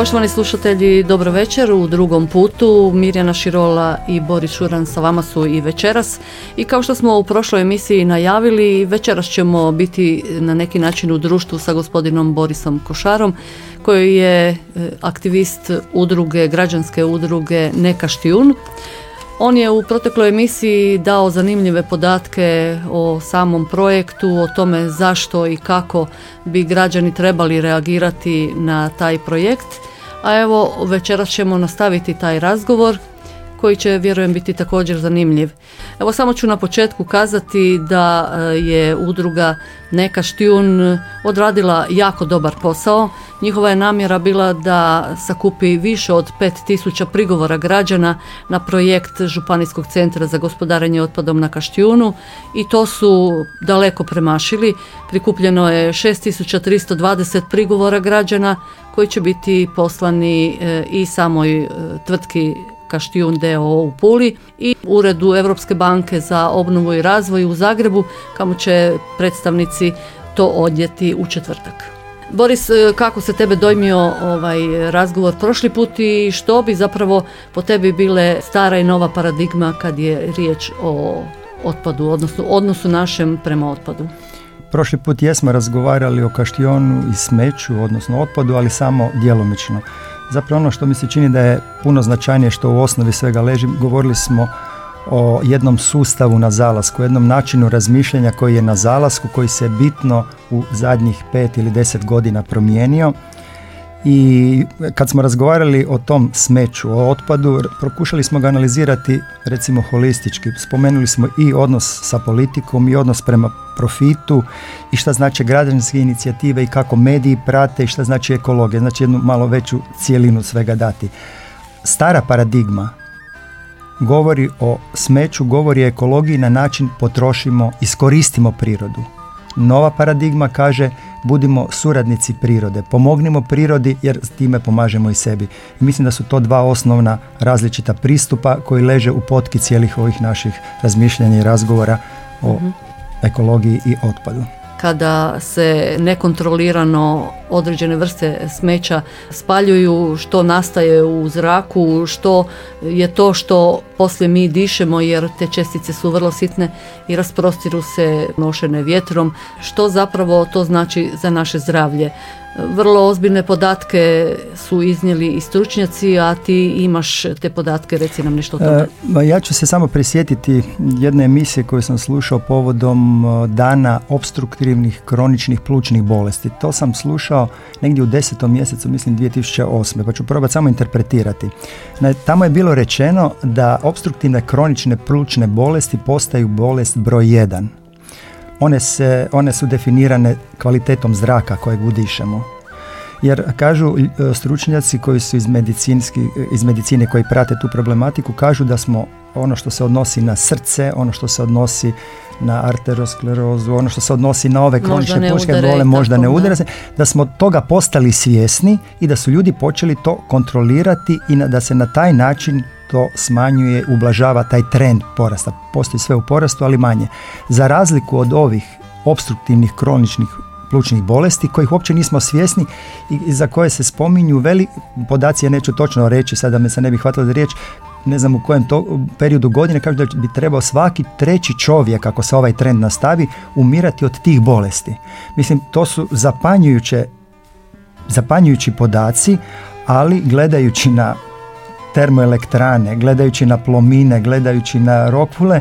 Poštovani slušatelji, dobro večer. U drugom putu Mirjana Širola i Boris Šuran sa vama su i večeras. I kao što smo u prošloj emisiji najavili, večeras ćemo biti na neki način u društvu sa gospodinom Borisom Košarom, koji je e, aktivist udruge, građanske udruge Neka Štijun. On je u protekloj emisiji dao zanimljive podatke o samom projektu, o tome zašto i kako bi građani trebali reagirati na taj projekt. A evo večeras ćemo nastaviti taj razgovor koji će vjerujem biti također zanimljiv. Evo samo ću na početku kazati da e, je udruga Neka Štijun odradila jako dobar posao. Njihova je namjera bila da sakupi više od 5000 prigovora građana na projekt Županijskog centra za gospodarenje otpadom na Kaštijunu i to su daleko premašili. Prikupljeno je 6320 prigovora građana koji će biti poslani e, i samoj e, tvrtki Kaštijun DO u Puli i Uredu Europske banke za obnovu i razvoj u Zagrebu, kamo će predstavnici to odjeti u četvrtak. Boris, e, kako se tebe dojmio ovaj razgovor prošli put i što bi zapravo po tebi bile stara i nova paradigma kad je riječ o otpadu, odnosno odnosu našem prema otpadu? Prošli put jesmo razgovarali o kaštionu i smeću, odnosno otpadu, ali samo djelomično. Zapravo ono što mi se čini da je puno značajnije što u osnovi svega leži, govorili smo o jednom sustavu na zalasku, jednom načinu razmišljanja koji je na zalasku, koji se bitno u zadnjih pet ili deset godina promijenio i kad smo razgovarali o tom smeću, o otpadu, pokušali smo ga analizirati recimo holistički. Spomenuli smo i odnos sa politikom i odnos prema profitu i šta znači građanske inicijative i kako mediji prate i šta znači ekologija. Znači jednu malo veću cijelinu svega dati. Stara paradigma govori o smeću, govori o ekologiji na način potrošimo, iskoristimo prirodu. Nova paradigma kaže budimo suradnici prirode, pomognimo prirodi jer s time pomažemo i sebi. I mislim da su to dva osnovna različita pristupa koji leže u potki cijelih ovih naših razmišljanja i razgovora o mhm. ekologiji i otpadu kada se nekontrolirano određene vrste smeća spaljuju, što nastaje u zraku, što je to što poslije mi dišemo jer te čestice su vrlo sitne i rasprostiru se nošene vjetrom, što zapravo to znači za naše zdravlje. Vrlo ozbiljne podatke su iznijeli i stručnjaci, a ti imaš te podatke, reci nam nešto o tome. E, ja ću se samo prisjetiti jedne emisije koju sam slušao povodom e, dana obstruktivnih kroničnih plućnih bolesti. To sam slušao negdje u desetom mjesecu, mislim 2008. Pa ću probati samo interpretirati. Tamo je bilo rečeno da obstruktivne kronične plućne bolesti postaju bolest broj 1 one, se, one su definirane kvalitetom zraka kojeg udišemo. Jer kažu e, stručnjaci koji su iz, medicinski, iz medicine koji prate tu problematiku, kažu da smo ono što se odnosi na srce, ono što se odnosi na arterosklerozu, ono što se odnosi na ove kronične plućne bole, možda ne udara se, da smo toga postali svjesni i da su ljudi počeli to kontrolirati i da se na taj način to smanjuje, ublažava taj trend porasta. Postoji sve u porastu, ali manje. Za razliku od ovih obstruktivnih kroničnih plućnih bolesti kojih uopće nismo svjesni i za koje se spominju veli podaci, ja neću točno reći, sada me se ne bi hvatilo za riječ, ne znam u kojem to periodu godine, kažu da bi trebao svaki treći čovjek, ako se ovaj trend nastavi, umirati od tih bolesti. Mislim, to su zapanjujuće, zapanjujući podaci, ali gledajući na termoelektrane, gledajući na plomine, gledajući na rokvule,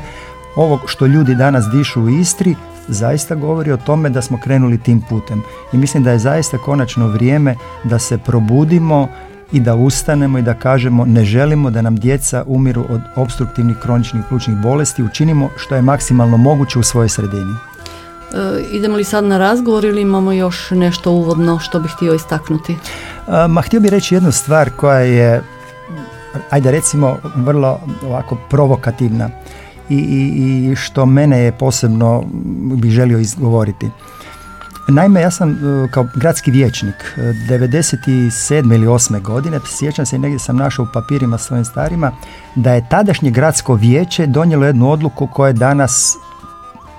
ovo što ljudi danas dišu u Istri, zaista govori o tome da smo krenuli tim putem. I mislim da je zaista konačno vrijeme da se probudimo i da ustanemo i da kažemo ne želimo da nam djeca umiru od obstruktivnih kroničnih plućnih bolesti, učinimo što je maksimalno moguće u svojoj sredini. idemo li sad na razgovor ili imamo još nešto uvodno što bih htio istaknuti? ma htio bih reći jednu stvar koja je, ajde recimo, vrlo ovako provokativna i, i, i što mene je posebno bih želio izgovoriti. Naime, ja sam e, kao gradski vijećnik 97. E, ili 8. godine, sjećam se i negdje sam našao u papirima svojim starima, da je tadašnje gradsko vijeće donijelo jednu odluku koja danas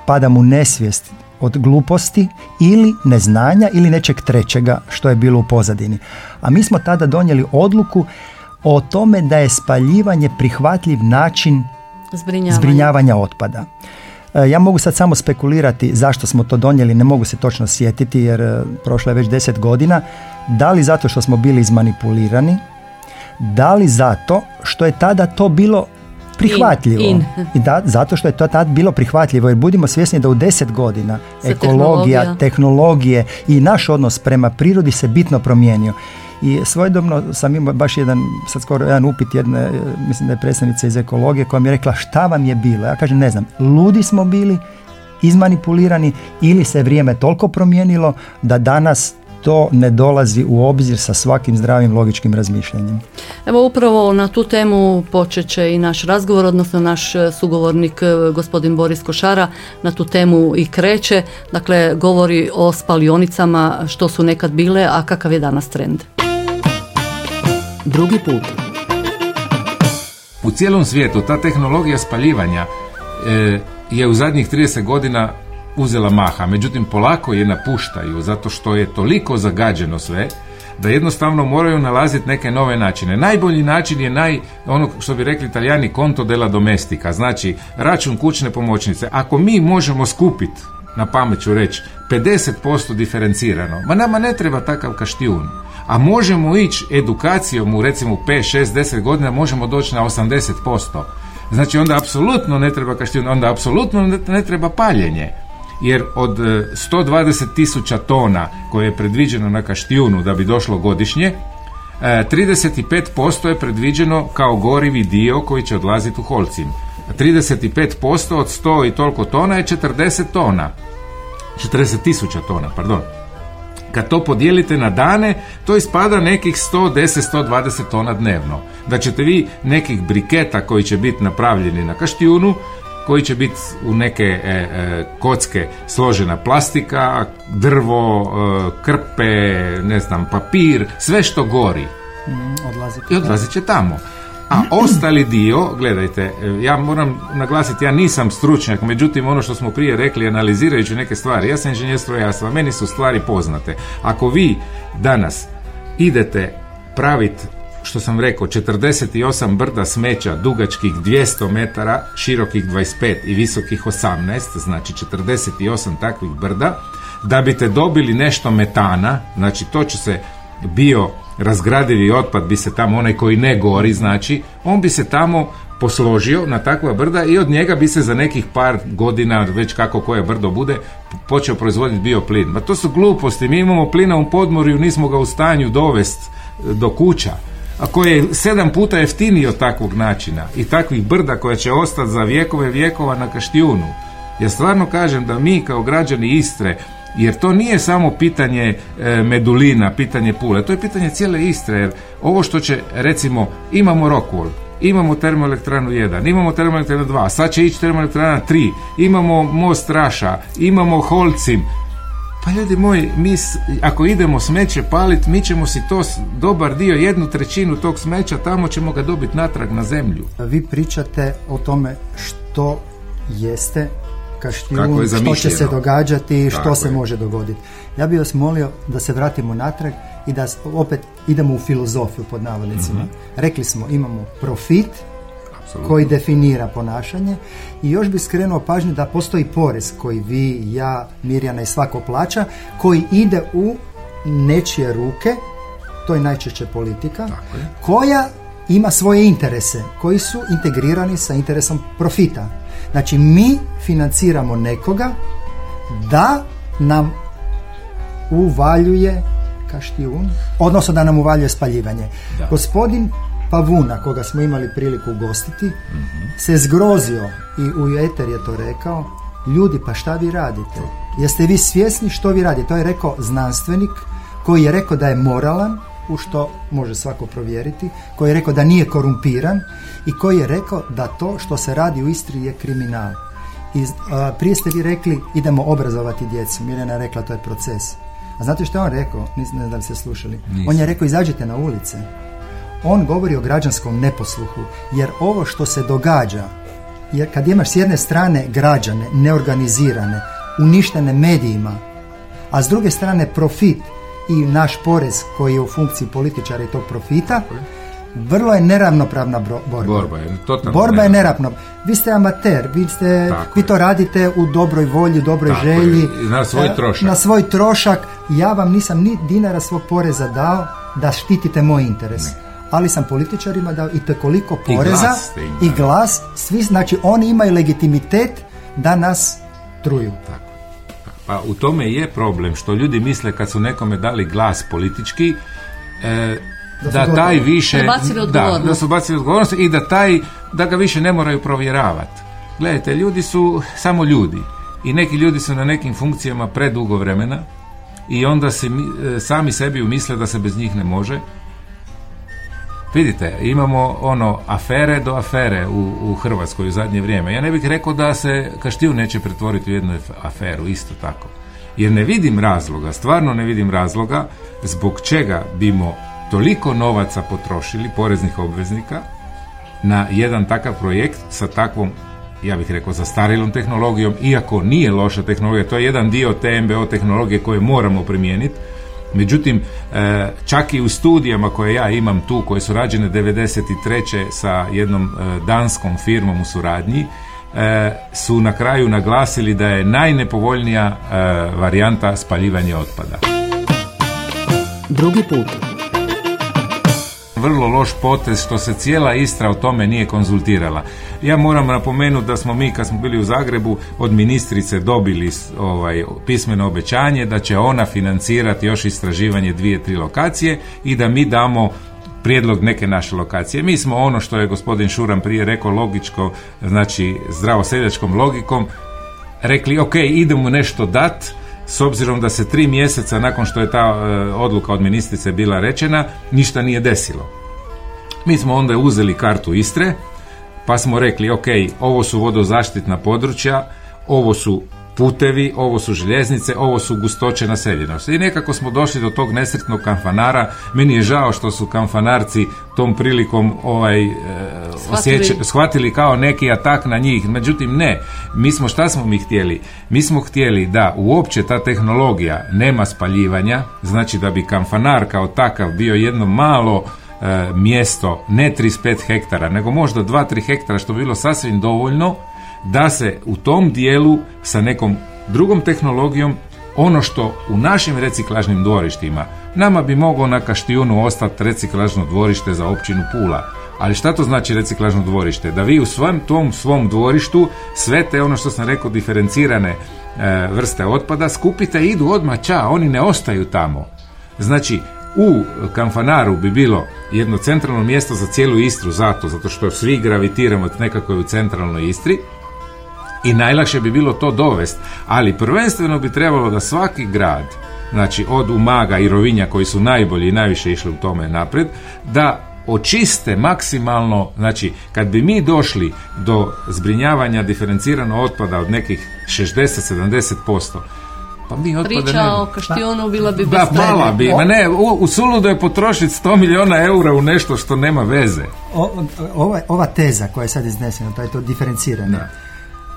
pada mu nesvijest od gluposti ili neznanja ili nečeg trećega što je bilo u pozadini. A mi smo tada donijeli odluku o tome da je spaljivanje prihvatljiv način zbrinjavanja, zbrinjavanja otpada. E, ja mogu sad samo spekulirati zašto smo to donijeli, ne mogu se točno sjetiti jer e, prošlo je već deset godina. Da li zato što smo bili izmanipulirani, da li zato što je tada to bilo prihvatljivo. I da, zato što je to tad bilo prihvatljivo jer budimo svjesni da u deset godina ekologija, tehnologije i naš odnos prema prirodi se bitno promijenio. I svojedobno sam imao baš jedan, sad skoro jedan upit jedne, mislim da je predstavnica iz ekologije koja mi je rekla šta vam je bilo? Ja kažem ne znam, ludi smo bili, izmanipulirani ili se vrijeme toliko promijenilo da danas to ne dolazi u obzir sa svakim zdravim logičkim razmišljanjem. Evo upravo na tu temu počet će i naš razgovor, odnosno naš sugovornik e, gospodin Boris Košara na tu temu i kreće. Dakle, govori o spalionicama što su nekad bile, a kakav je danas trend. Drugi put. U cijelom svijetu ta tehnologija spaljivanja e, je u zadnjih 30 godina uzela maha, međutim polako je napuštaju zato što je toliko zagađeno sve da jednostavno moraju nalaziti neke nove načine. Najbolji način je naj, ono što bi rekli italijani, konto della domestika, znači račun kućne pomoćnice. Ako mi možemo skupiti, na pamet ću reći, 50% diferencirano, ma nama ne treba takav kaštijun a možemo ići edukacijom u recimo 5, 6, 10 godina možemo doći na 80%. Znači onda apsolutno ne treba kaštijun, onda apsolutno ne treba paljenje. Jer od 120 e, tisuća tona koje je predviđeno na kaštijunu da bi došlo godišnje, 35% e, je predviđeno kao gorivi dio koji će odlaziti u holcim. 35% od 100 i toliko tona je 40 tona. 40 tisuća tona, pardon. Kad to podijelite na dane, to ispada nekih 110-120 tona dnevno. Da ćete vi nekih briketa koji će biti napravljeni na kaštijunu, koji će biti u neke e, e, kocke složena plastika, drvo, e, krpe, ne znam, papir, sve što gori. Mm, I odlazit će tamo. A ostali dio, gledajte, e, ja moram naglasiti, ja nisam stručnjak, međutim ono što smo prije rekli analizirajući neke stvari, ja sam inženjer strojarstva, meni su stvari poznate. Ako vi danas idete praviti što sam rekao, 48 brda smeća dugačkih 200 metara, širokih 25 i visokih 18, znači 48 takvih brda, da biste dobili nešto metana, znači to će se bio razgradivi otpad bi se tamo, onaj koji ne gori, znači, on bi se tamo posložio na takva brda i od njega bi se za nekih par godina, već kako koje brdo bude, počeo proizvoditi bioplin. Ma to su gluposti, mi imamo plina u podmorju, nismo ga u stanju dovesti e, do kuća a koji je sedam puta jeftiniji od takvog načina i takvih brda koja će ostati za vjekove vjekova na Kaštijunu. Ja stvarno kažem da mi kao građani Istre jer to nije samo pitanje e, Medulina, pitanje Pule, to je pitanje cijele Istre, jer ovo što će, recimo, imamo Rokul, imamo termoelektranu 1, imamo termoelektranu 2, sad će ići termoelektrana 3, imamo most Raša, imamo Holcim, pa ljudi moji, mi ako idemo smeće paliti, mi ćemo si to dobar dio, jednu trećinu tog smeća, tamo ćemo ga dobiti natrag na zemlju. Vi pričate o tome što jeste kaštijun, što će se događati i što se može dogoditi. Ja bih vas molio da se vratimo natrag i da opet idemo u filozofiju pod navodnicima. Mhm. Rekli smo imamo profit koji definira ponašanje i još bi skrenuo pažnju da postoji porez koji vi, ja, Mirjana i svako plaća koji ide u nečije ruke, to je najčešće politika, koja ima svoje interese koji su integrirani sa interesom profita. Znači mi financiramo nekoga da nam uvaljuje kaštijun, odnosno da nam uvaljuje spaljivanje. Gospodin Pavuna, koga smo imali priliku ugostiti, se zgrozio i u Eter je to rekao, ljudi pa šta vi radite? Jeste vi svjesni što vi radite? To je rekao znanstvenik koji je rekao da je moralan, u što može svako provjeriti, koji je rekao da nije korumpiran i koji je rekao da to što se radi u Istri je kriminal. I, a, prije ste vi rekli idemo obrazovati djecu, Mirjana je rekla to je proces. A znate što je on rekao? Ne znam da li ste slušali. On je rekao izađite na ulice. On govori o građanskom neposluhu, jer ovo što se događa, jer kad imaš s jedne strane građane neorganizirane, uništene medijima, a s druge strane profit i naš porez koji je u funkciji političara i tog profita, vrlo je neravnopravna bro- borba. Borba je totalno Borba je neravnopravna. neravnopravna. Vi ste amater, vi, ste, Tako vi je. to radite u dobroj volji, dobroj Tako želji. i na svoj E, trošak. Na svoj trošak. Ja vam nisam ni dinara svog poreza dao da štitite moj interes. Ali sam političarima dao i koliko I poreza glas ste im i glas. Svi, znači oni imaju legitimitet da nas truju. Tako. Pa u tome je problem što ljudi misle kad su nekome dali glas politički e, Da da, taj više da, odgovornost. da su bacili odgovornost i da taj da ga više ne moraju provjeravati. Gledajte, ljudi su samo ljudi i neki ljudi su na nekim funkcijama predugo vremena i onda se mi- sami sebi umisle da se bez njih ne može. Vidite, imamo ono afere do afere u, u Hrvatskoj u zadnje vrijeme. Ja ne bih rekao da se Kaštiju neće pretvoriti u jednu af- aferu, isto tako. Jer ne vidim razloga, stvarno ne vidim razloga zbog čega bimo toliko novaca potrošili, poreznih obveznika, na jedan takav projekt sa takvom ja bih rekao zastarjelom tehnologijom, iako nije loša tehnologija, to je jedan dio te tehnologije koje moramo primijeniti. Međutim, e, čak i u studijama koje ja imam tu, koje su rađene 93. sa jednom e, danskom firmom u suradnji, e, su na kraju naglasili da je najnepovoljnija varijanta spaljivanje otpada. Drugi put. Vrlo loš potez što se cijela Istra o tome nije konzultirala. Ja moram napomenuti da smo mi kad smo bili u Zagrebu od ministrice dobili ovaj pismeno obećanje da će ona financirati još istraživanje dvije, tri lokacije i da mi damo prijedlog neke naše lokacije. Mi smo ono što je gospodin Šuran prije rekao logičko, znači zdravo seljačkom logikom, rekli ok, idemo nešto dat, s obzirom da se tri mjeseca nakon što je ta e, odluka od ministrice bila rečena, ništa nije desilo. Mi smo onda uzeli kartu Istre, pa smo rekli, ok, ovo su vodozaštitna područja, ovo su putevi, ovo su željeznice, ovo su gustoće naseljenosti. I nekako smo došli do tog nesretnog kamfanara. Meni je žao što su kamfanarci tom prilikom ovaj, e, Shvatili. osjeća- shvatili kao neki atak na njih. Međutim, ne. Mi smo, šta smo mi htjeli? Mi smo htjeli da uopće ta tehnologija nema spaljivanja, znači da bi kamfanar kao takav bio jedno malo e, mjesto, ne 35 hektara, nego možda 2-3 hektara, što bi bilo sasvim dovoljno da se u tom dijelu sa nekom drugom tehnologijom ono što u našim reciklažnim dvorištima nama bi moglo na Kaštijunu ostati reciklažno dvorište za općinu Pula. Ali šta to znači reciklažno dvorište? Da vi u svom tom svom dvorištu sve te ono što sam rekao diferencirane e, vrste otpada skupite i idu odmah ča, oni ne ostaju tamo. Znači, u Kamfanaru bi bilo jedno centralno mjesto za cijelu Istru, zato, zato što svi gravitiramo nekako u centralnoj Istri, i najlakše bi bilo to dovest, ali prvenstveno bi trebalo da svaki grad, znači od Umaga i Rovinja koji su najbolji i najviše išli u tome napred, da očiste maksimalno, znači kad bi mi došli do zbrinjavanja diferenciranog otpada od nekih 60-70%, pa mi otpada Priča nema. o Kaštijonu bila bi Da, pala bi. Ma ne, u, u suludo je potrošiti 100 milijuna eura u nešto što nema veze. O- ova, ova teza koja je sad iznesena, to je to diferenciranje.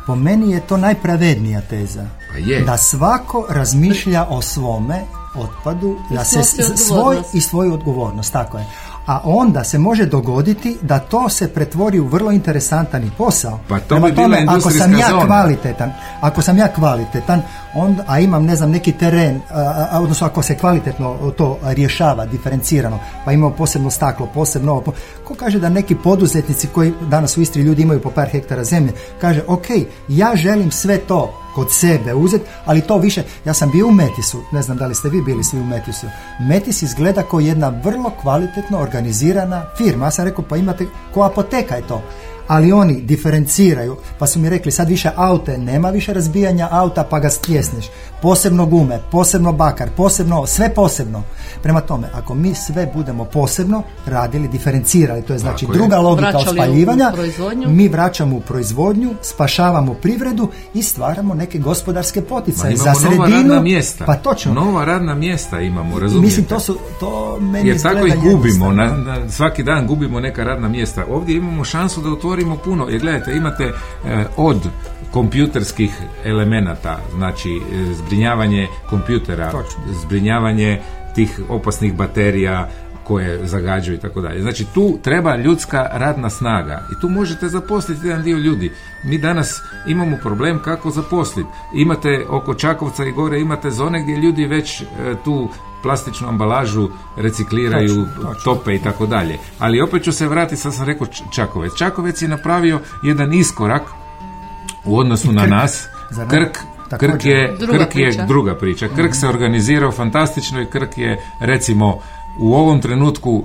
Po meni je to najpravednija teza. Pa je. Da svako razmišlja o svome otpadu, da se svoj i svoju odgovornost, tako je. A onda se može dogoditi da to se pretvori u vrlo interesantan i posao. Pa to Prema bi bila tome, ako industrijska sam ja zona. kvalitetan, ako sam ja kvalitetan, onda, a imam ne znam neki teren, a, a, odnosno ako se kvalitetno to rješava, diferencirano, pa imamo posebno staklo, posebno ovo, ko kaže da neki poduzetnici koji danas u Istri ljudi imaju po par hektara zemlje, kaže ok, ja želim sve to kod sebe uzeti, ali to više, ja sam bio u Metisu, ne znam da li ste vi bili svi u Metisu. Metis izgleda kao jedna vrlo kvalitetno organizirana firma. Ja sam rekao, pa imate, ko apoteka je to. Ali oni diferenciraju, pa su mi rekli sad više aute, nema više razbijanja auta pa ga stjesneš. Posebno gume, posebno bakar, posebno, sve posebno. Prema tome, ako mi sve budemo posebno radili, diferencirali, to je znači Tako je. druga logika Vraćali u spaljivanja, mi vraćamo u proizvodnju, spašavamo privredu i stvaramo neke gospodarske poticaje za imamo nova sredinu. radna mjesta. Pa točno. Nova radna mjesta imamo, razumijete? Mislim, to su, to meni Jer tako ih gubimo, na, na- svaki dan gubimo neka radna mjesta. Ovdje imamo šansu da otvorimo puno. Jer gledajte, imate e, od kompjuterskih elemenata, znači e, zbrinjavanje kompjutera, Točno. zbrinjavanje tih opasnih baterija koje zagađuju i tako dalje. Znači tu treba ljudska radna snaga i tu možete zaposliti jedan dio ljudi. Mi danas imamo problem kako zaposliti. Imate oko Čakovca i gore imate zone gdje ljudi već e, tu plastičnu ambalažu recikliraju, Točno, točno. tope i tako dalje. Ali opet ću se vratiti, sad sam rekao Čakovec. Čakovec je napravio jedan iskorak u odnosu na nas. Krk. Krk je, Druga Krk je druga priča. Krk se organizirao fantastično i Krk je recimo u ovom trenutku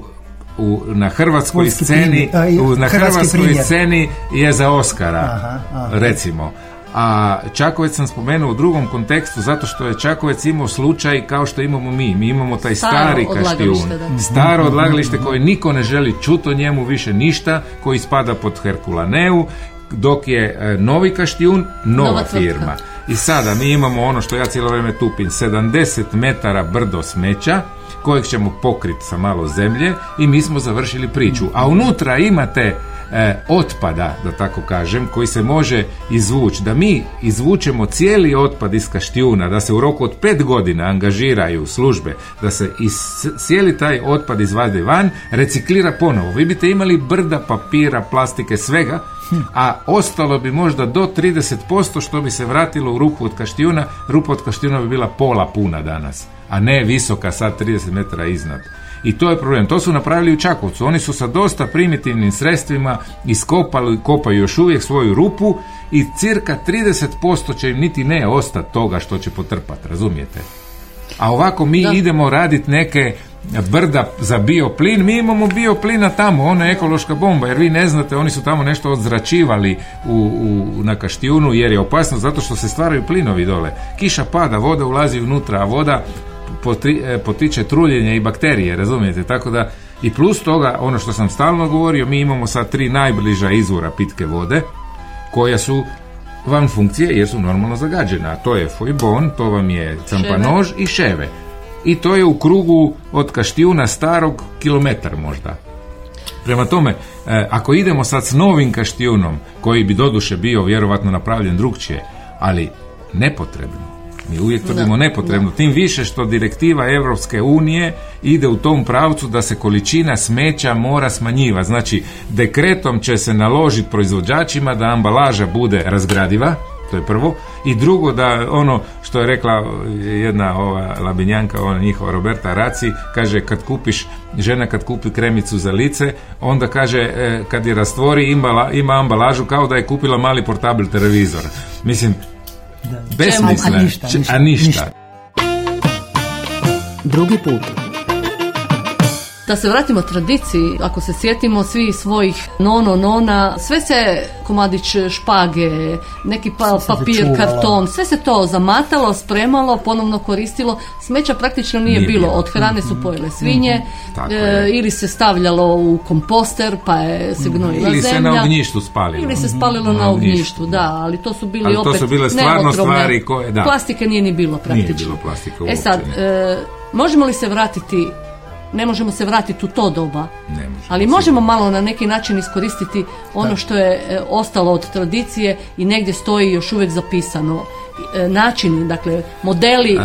u, na hrvatskoj Poljski sceni primjer, u, na hrvatskoj primjer. sceni je za Oscara Aha, aha. recimo a Čakovec sam spomenuo u drugom kontekstu zato što je Čakovec imao slučaj kao što imamo mi. Mi imamo taj Staro stari odlagalište, kaštijun. da. Staro odlagalište koje niko ne želi čuti o njemu više ništa, koji spada pod Herkulaneu, dok je e, novi kaštijun nova, Nova tvrtka. I sada mi imamo ono što ja cijelo vrijeme tupim, 70 metara brdo smeća, kojeg ćemo pokriti sa malo zemlje i mi smo završili priču. A unutra imate e, otpada, da tako kažem, koji se može izvući. Da mi izvučemo cijeli otpad iz kaštijuna, da se u roku od pet godina angažiraju službe, da se iz, cijeli taj otpad izvadi van, reciklira ponovo. Vi biste imali brda papira, plastike, svega, a ostalo bi možda do 30% što bi se vratilo u rupu od kaštijuna. Rupa od kaštijuna bi bila pola puna danas, a ne visoka sad 30 metara iznad. I to je problem. To su napravili u Čakovcu. Oni su sa dosta primitivnim sredstvima iskopali, kopaju još uvijek svoju rupu i cirka 30% će im niti ne ostati toga što će potrpati, razumijete? A ovako mi Da. idemo raditi neke brda za bioplin, mi imamo bioplina tamo, ona je ekološka bomba, jer vi ne znate, oni su tamo nešto odzračivali u, u, na kaštijunu, jer je opasno zato što se stvaraju plinovi dole. Kiša pada, voda ulazi unutra, a voda potri- e, potiče truljenje i bakterije, razumijete? Tako da, i plus toga, ono što sam stalno govorio, mi imamo sad tri najbliža izvora pitke vode, koja su van funkcije jer su normalno zagađena. To je Fojbon, to vam je Campanož i Ševe. I to je u krugu od Kaštijuna starog kilometar možda. Prema tome, e, ako idemo sad s novim Kaštijunom, koji bi doduše bio vjerovatno napravljen drugčije, ali nepotrebno, mi uvijek tvrdimo nepotrebno, tim više što direktiva Europske unije ide u tom pravcu da se količina smeća mora smanjiva. Znači, dekretom će se naložiti proizvođačima da ambalaža bude razgradiva, to je prvo, i drugo da ono što je rekla jedna ova labinjanka, ona njihova Roberta Raci, kaže kad kupiš, žena kad kupi kremicu za lice, onda kaže e, kad je rastvori ima, ima ambalažu kao da je kupila mali portabil televizor. Mislim, besmisleno. A ništa, a ništa. ništa. Drugi put. Da se vratimo tradiciji, ako se sjetimo svi svojih nono, nona, sve se komadić špage, neki pa, papir, karton, sve se to zamatalo, spremalo, ponovno koristilo. Smeća praktično nije, Nije bilo. bilo. Od hrane su pojele svinje, Tako e, ili se stavljalo u komposter, pa je se gnojila Ili se na ognjištu spalilo. Ili se spalilo Na na ognjištu, da, ali to su bili Ali to opet su bile stvarno stvari koje- da. Plastike nije ni bilo praktično. bilo plastike E uopće, sad, ne. e, možemo li se vratiti, ne možemo se vratiti u to doba, Ne možemo, ali možemo malo na neki način iskoristiti ono što je e, ostalo od tradicije i negdje stoji još uvijek zapisano e, načini, dakle modeli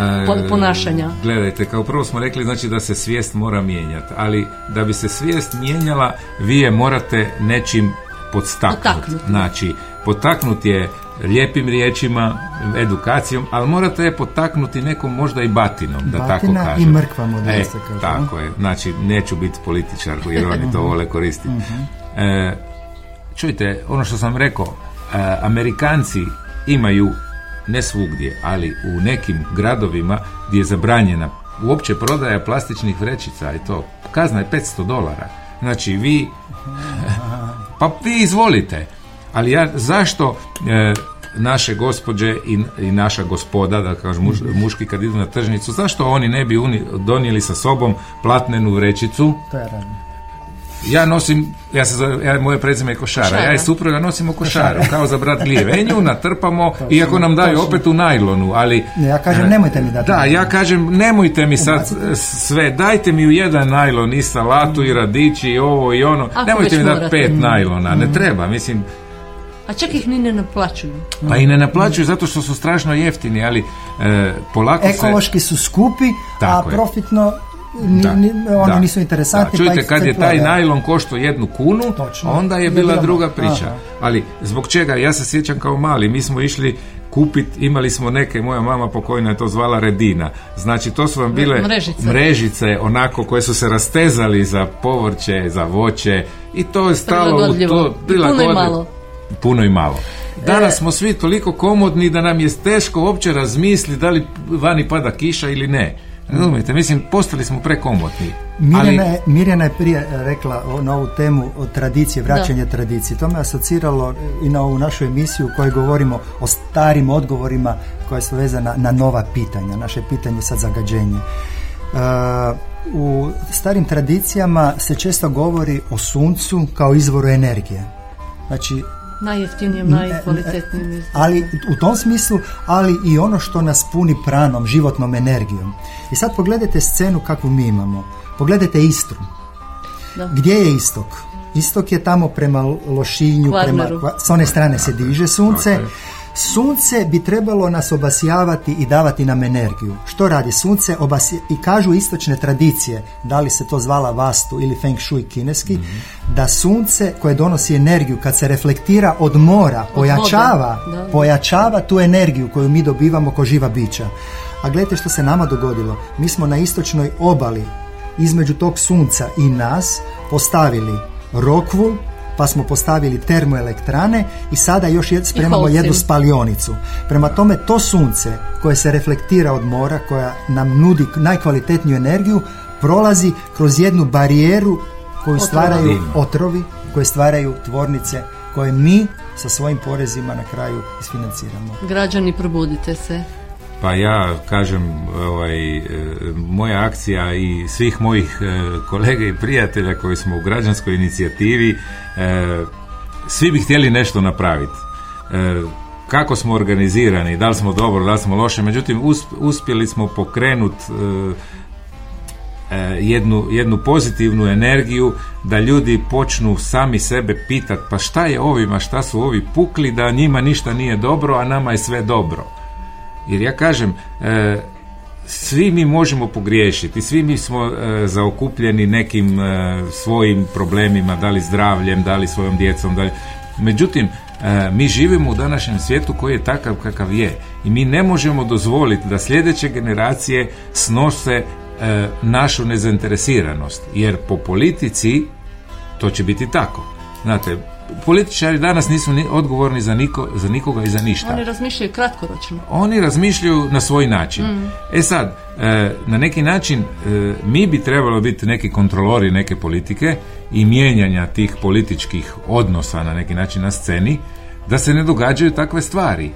E, ponašanja. Gledajte, kao prvo smo rekli znači da se svijest mora mijenjati, ali da bi se svijest mijenjala, vi je morate nečim podstaknuti. Potaknuti. Znači, potaknuti je lijepim riječima, edukacijom, ali morate je potaknuti nekom možda i batinom, da tako Batina kažem. i mrkvom, od E, se kaže, tako je. Znači, neću biti političar, jer oni to vole koristiti. E, čujte, ono što sam rekao, e, Amerikanci imaju ne svugdje, ali u nekim gradovima gdje je zabranjena uopće prodaja plastičnih vrećica i to, kazna je 500 dolara. Znači vi Pa vi izvolite. Ali ja, zašto e, naše gospođe i, i naša gospoda, da kažem muš, muški kad idu na tržnicu, zašto oni ne bi uni, donijeli sa sobom platnenu vrećicu? To je radno. Ja nosim, ja se zove, ja, moje prezime je košara, Košara. ja i supruga nosimo košaru, kao za brat glijeve. E, nju natrpamo, iako nam daju opet u najlonu, ali... Ne, ja kažem, e, nemojte mi dati Da, ja kažem, nemojte mi sad Ubacite. sve, dajte mi u jedan najlon i salatu i radići i ovo i ono, Ako nemojte mi dati morate. pet najlona, ne treba, mislim, A čak ih ni ne naplaćuju. pa i ne naplaćuju zato što su strašno jeftini, ali e, polako se... Ekološki su skupi, Tako a je. profitno ni, Da, ni- oni da. nisu interesantni. Da, pa čujte, ih kad se je taj najlon koštao jednu kunu, Točno. onda je bila druga priča. Aha. Ali zbog čega? Ja se sjećam kao mali, mi smo išli kupit, imali smo neke, moja mama pokojna je to zvala redina. Znači, to su vam bile Mrežice. mrežice, onako, koje su se rastezali za povrće, za voće i to je stalo u to. Prilagodljivo. Puno i malo. Danas smo svi toliko komodni da nam je teško uopće razmisliti da li vani pada kiša ili ne. Razumijete, mislim, postali smo prekomodni. Mirjana, Ali- je, Mirjana je prije rekla o- na ovu temu o tradicije, vraćanje tradicije. To me asociralo i na ovu našu emisiju u kojoj govorimo o starim odgovorima koja su vezana na nova pitanja. Naše pitanje sad zagađenje. Uh, u starim tradicijama se često govori o suncu kao izvoru energije. Znači, Najjeftinijem, najkvalitetnijem izboru. ali u tom smislu, ali i ono što nas puni pranom, životnom energijom. I sad pogledajte scenu kakvu mi imamo. Pogledajte Istru. Da. Gdje je istok? Istok je tamo prema Lošinju, prema, Kvarneru. S one strane se diže sunce. Je. Sunce bi trebalo nas obasjavati i davati nam energiju. Što radi sunce? Obasja- I kažu istočne tradicije, da li se to zvala vastu ili feng shui kineski, da sunce koje donosi energiju kad se reflektira od mora, pojačava, vode, da. pojačava tu energiju koju mi dobivamo ko živa bića. A gledajte što se nama dogodilo. Mi smo na istočnoj obali između tog sunca i nas postavili rokvul, pa smo postavili termoelektrane i sada još jed, spremamo jednu spalionicu. Prema tome to sunce koje se reflektira od mora, koja nam nudi najkvalitetniju energiju, prolazi kroz jednu barijeru koju Otrova. stvaraju otrovi, koje stvaraju tvornice, koje mi sa svojim porezima na kraju isfinanciramo. Građani, probudite se. Pa ja kažem, ovaj, e, moja akcija i svih mojih e, kolega i prijatelja koji smo u građanskoj inicijativi, e, svi bi htjeli nešto napraviti. Kako smo organizirani, da li smo dobro, da li smo loše, međutim usp- uspjeli smo pokrenuti jednu, jednu pozitivnu energiju da ljudi počnu sami sebe pitati pa šta je ovima, šta su ovi pukli da njima ništa nije dobro, a nama je sve dobro. Jer ja kažem, e, svi mi možemo pogriješiti, svi mi smo e, zaokupljeni nekim e, svojim problemima, da li zdravljem, da li svojom djecom, da li... Međutim, e, mi živimo u današnjem svijetu koji je takav kakav je i mi ne možemo dozvoliti da sljedeće generacije snose e, našu nezainteresiranost, jer po politici to će biti tako. Znate, političari danas nisu ni odgovorni za, niko, za nikoga i za ništa. Oni razmišljaju kratkoročno. Oni razmišljaju na svoj način. E sad, e, na neki način e, mi bi trebalo biti neki kontrolori neke politike i mijenjanja tih političkih odnosa na neki način na sceni, da se ne događaju takve stvari.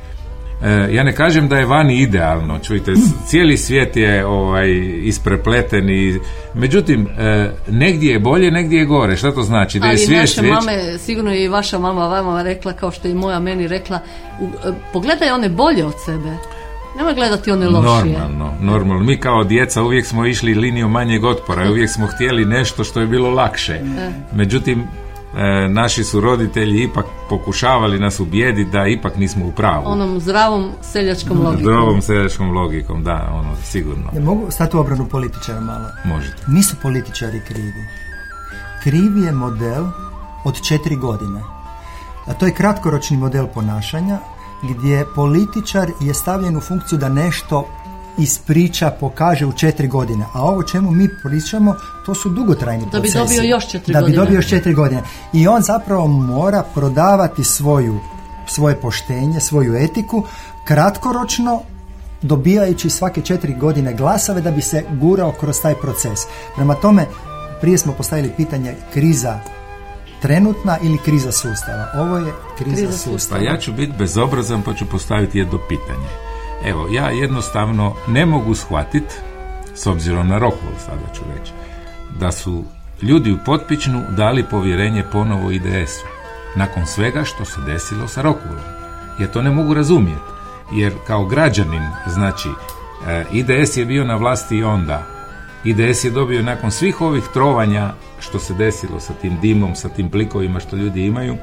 E, ja ne kažem da je vani idealno, čujte, cijeli svijet je ovaj isprepleten i međutim e, negdje je bolje, negdje je gore. Šta to znači? Da je Ali svijest naše već- mame, sigurno je i vaša mama vama rekla, kao što je i moja meni rekla, e, pogledaj one bolje od sebe. Nemoj gledati one lošije. Normalno, normalno. Mi kao djeca uvijek smo išli linijom manjeg otpora i uvijek smo htjeli nešto što je bilo lakše. Međutim, e, naši su roditelji ipak pokušavali nas ubijediti da ipak nismo u pravu. Onom zdravom seljačkom logikom. Zdravom seljačkom logikom, da, ono, sigurno. Ja mogu stati u obranu političara malo? Možete. Nisu političari krivi. Krivi je model od četiri godine. A to je kratkoročni model ponašanja gdje političar je stavljen u funkciju da nešto ispriča, pokaže u četiri godine. A ovo čemu mi pričamo, to su dugotrajni Da bi procesi. dobio još četiri Da bi godine. dobio još četiri godine. I on zapravo mora prodavati svoju, svoje poštenje, svoju etiku, kratkoročno dobijajući svake četiri godine glasove da bi se gurao kroz taj proces. Prema tome, prije smo postavili pitanje kriza trenutna ili kriza sustava? Ovo je kriza, Kriza sustava. Pa ja ću biti bezobrazan pa ću postaviti jedno pitanje. Evo, ja jednostavno ne mogu shvatiti, s obzirom na Rockwell sada ću reći, da su ljudi u Potpičnu dali povjerenje ponovo IDS-u. Nakon svega što se desilo sa Rockwellom. Ja to ne mogu razumjeti. Jer kao građanin, znači, e, IDS je bio na vlasti i onda. IDS je dobio nakon svih ovih trovanja što se desilo sa tim dimom, sa tim plikovima što ljudi imaju,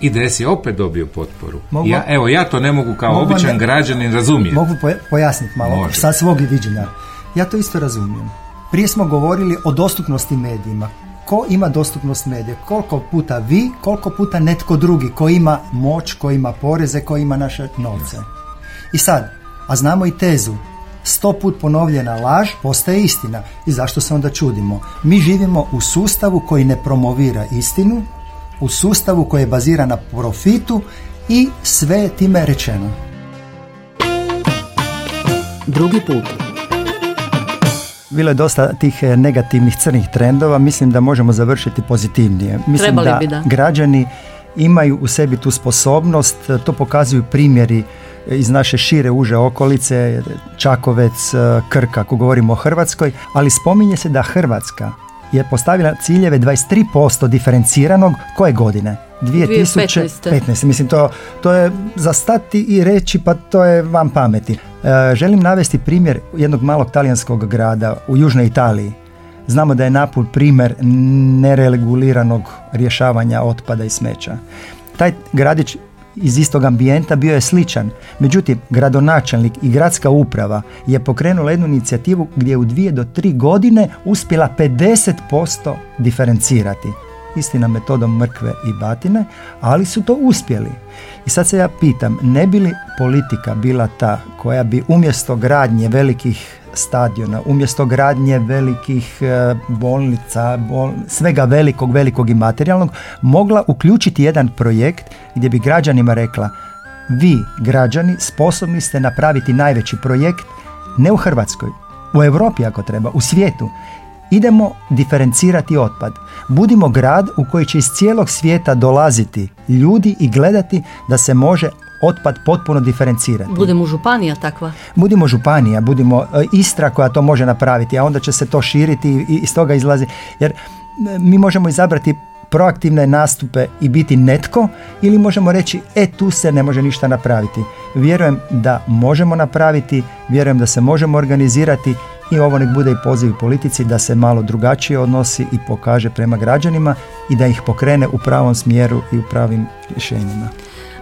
IDS je opet dobio potporu. Mogu- Ja, evo, ja to ne mogu kao Mogu običan ne- građanin razumjeti. Mogu poja- pojasniti malo Može. sa svog viđenja. Ja to isto razumijem. Prije smo govorili o dostupnosti medijima. Ko ima dostupnost medija? Koliko puta vi, koliko puta netko drugi ko ima moć, ko ima poreze, ko ima naše novce. I sad, a znamo i tezu, sto put ponovljena laž postaje istina. I zašto se onda čudimo? Mi živimo u sustavu koji ne promovira istinu, u sustavu koji je baziran na profitu i sve je time rečeno. Drugi put. Bilo je dosta tih e, negativnih crnih trendova, mislim da možemo završiti pozitivnije. Mislim Trebali da, bi, da. građani imaju u sebi tu sposobnost, e, to pokazuju primjeri e, iz naše šire uže okolice, Čakovec, e, Krk, ako govorimo o Hrvatskoj, ali spominje se da Hrvatska je postavila ciljeve 23% diferenciranog koje godine? 2015. 2015. Mislim, to, to je zastati i reći, pa to je vam pameti. E, želim navesti primjer jednog malog talijanskog grada u južnoj Italiji. Znamo da je Napul primjer nereguliranog rješavanja otpada i smeća. Taj gradić iz istog ambijenta bio je sličan. Međutim, gradonačelnik i gradska uprava je pokrenula jednu inicijativu gdje je u dvije do tri godine uspjela 50% diferencirati. Istina metodom mrkve i batine, ali su to uspjeli. I sad se ja pitam, ne bi li politika bila ta koja bi umjesto gradnje velikih stadiona, umjesto gradnje velikih e, bolnica, bol- svega velikog, velikog i materijalnog, mogla uključiti jedan projekt gdje bi građanima rekla vi, građani, sposobni ste napraviti najveći projekt ne u Hrvatskoj, u Europi ako treba, u svijetu. Idemo diferencirati otpad. Budimo grad u koji će iz cijelog svijeta dolaziti ljudi i gledati da se može otpad potpuno diferencirati Budemo županija takva. budimo županija, budimo e, Istra koja to može napraviti, a onda će se to širiti i iz toga izlazi. Jer e, mi možemo izabrati proaktivne nastupe i biti netko ili možemo reći e tu se ne može ništa napraviti. Vjerujem da možemo napraviti, vjerujem da se možemo organizirati i ovo nek bude i poziv politici da se malo drugačije odnosi i pokaže prema građanima i da ih pokrene u pravom smjeru i u pravim rješenjima.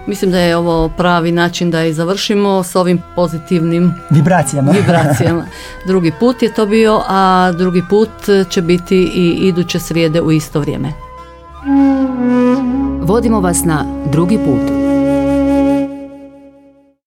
Mislim da je ovo pravi način da i završimo s ovim pozitivnim Vibracijama. vibracijama. drugi put je to bio, a drugi put će biti i iduće srijede u isto vrijeme. Vodimo vas na drugi put.